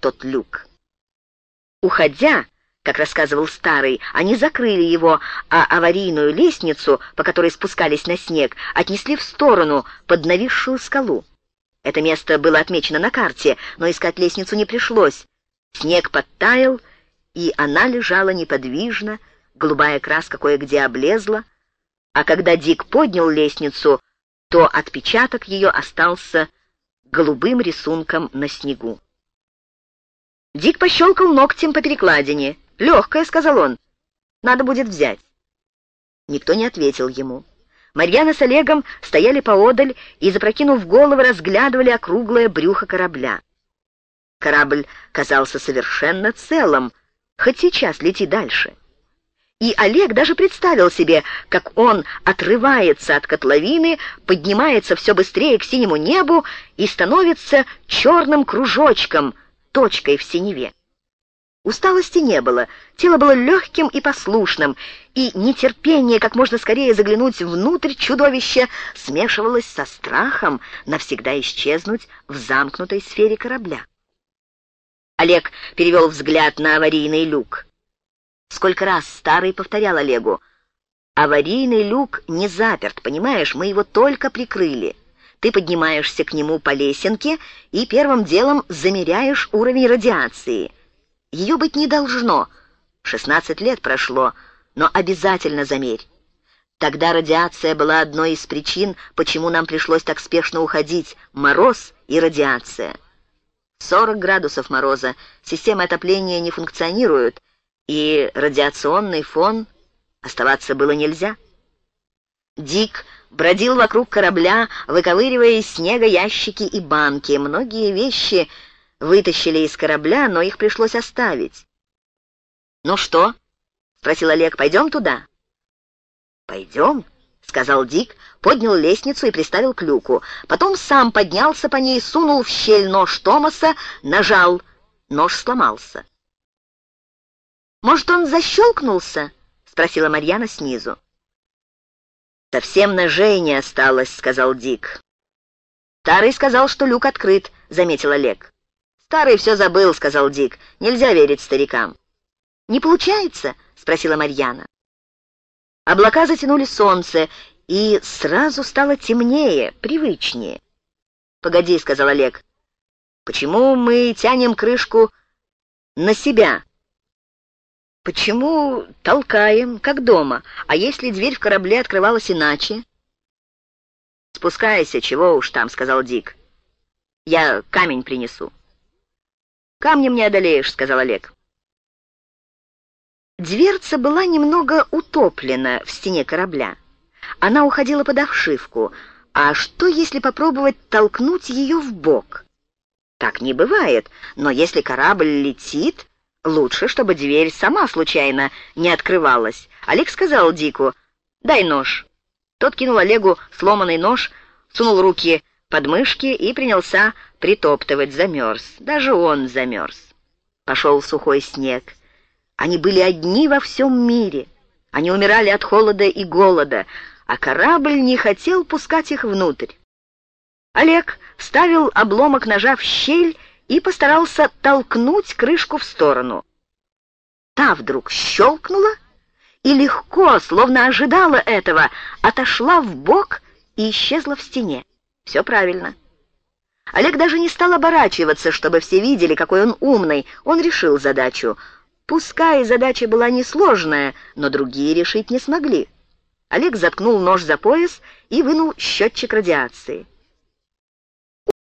тот люк. Уходя, как рассказывал старый, они закрыли его, а аварийную лестницу, по которой спускались на снег, отнесли в сторону, под нависшую скалу. Это место было отмечено на карте, но искать лестницу не пришлось. Снег подтаял, и она лежала неподвижно, голубая краска кое-где облезла, а когда Дик поднял лестницу, то отпечаток ее остался голубым рисунком на снегу. Дик пощелкал ногтем по перекладине. «Легкая», — сказал он. «Надо будет взять». Никто не ответил ему. Марьяна с Олегом стояли поодаль и, запрокинув головы, разглядывали округлое брюхо корабля. Корабль казался совершенно целым, хоть сейчас лети дальше. И Олег даже представил себе, как он отрывается от котловины, поднимается все быстрее к синему небу и становится черным кружочком, точкой в синеве. Усталости не было, тело было легким и послушным, и нетерпение как можно скорее заглянуть внутрь чудовища смешивалось со страхом навсегда исчезнуть в замкнутой сфере корабля. Олег перевел взгляд на аварийный люк. Сколько раз старый повторял Олегу, «Аварийный люк не заперт, понимаешь, мы его только прикрыли. Ты поднимаешься к нему по лесенке и первым делом замеряешь уровень радиации». Ее быть не должно. Шестнадцать лет прошло, но обязательно замерь. Тогда радиация была одной из причин, почему нам пришлось так спешно уходить. Мороз и радиация. 40 градусов мороза, система отопления не функционирует, и радиационный фон оставаться было нельзя. Дик бродил вокруг корабля, выковыривая из снега ящики и банки. Многие вещи вытащили из корабля, но их пришлось оставить. «Ну что?» — спросил Олег. «Пойдем туда?» «Пойдем», — сказал Дик, поднял лестницу и приставил к люку. Потом сам поднялся по ней, сунул в щель нож Томаса, нажал. Нож сломался. «Может, он защелкнулся?» — спросила Марьяна снизу. «Совсем ножей не осталось», — сказал Дик. «Старый сказал, что люк открыт», — заметил Олег. «Старый все забыл», — сказал Дик. «Нельзя верить старикам». «Не получается?» — спросила Марьяна. Облака затянули солнце, и сразу стало темнее, привычнее. «Погоди», — сказал Олег. «Почему мы тянем крышку на себя?» «Почему толкаем, как дома? А если дверь в корабле открывалась иначе?» «Спускайся, чего уж там», — сказал Дик. «Я камень принесу». «Камнем не одолеешь», — сказал Олег. Дверца была немного утоплена в стене корабля. Она уходила под обшивку. А что, если попробовать толкнуть ее в бок? Так не бывает, но если корабль летит, лучше, чтобы дверь сама случайно не открывалась. Олег сказал Дику, «Дай нож». Тот кинул Олегу сломанный нож, сунул руки под мышки и принялся притоптывать, замерз. Даже он замерз. Пошел сухой снег. Они были одни во всем мире. Они умирали от холода и голода, а корабль не хотел пускать их внутрь. Олег вставил обломок ножа в щель и постарался толкнуть крышку в сторону. Та вдруг щелкнула и легко, словно ожидала этого, отошла в бок и исчезла в стене. Все правильно. Олег даже не стал оборачиваться, чтобы все видели, какой он умный. Он решил задачу. Пускай задача была несложная, но другие решить не смогли. Олег заткнул нож за пояс и вынул счетчик радиации.